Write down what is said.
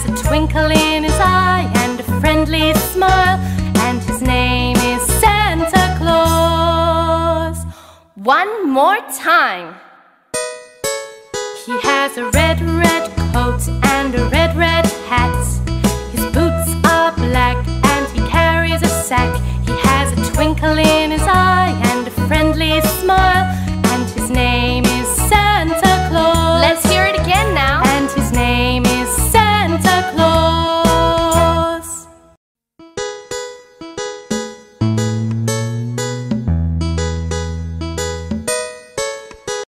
has a twinkle in his eye and a friendly smile, and his name is Santa Claus. One more time. He has a red, red coat and a red, red hat. His boots are black and he carries a sack. He has a twinkle in his eye and a friendly smile.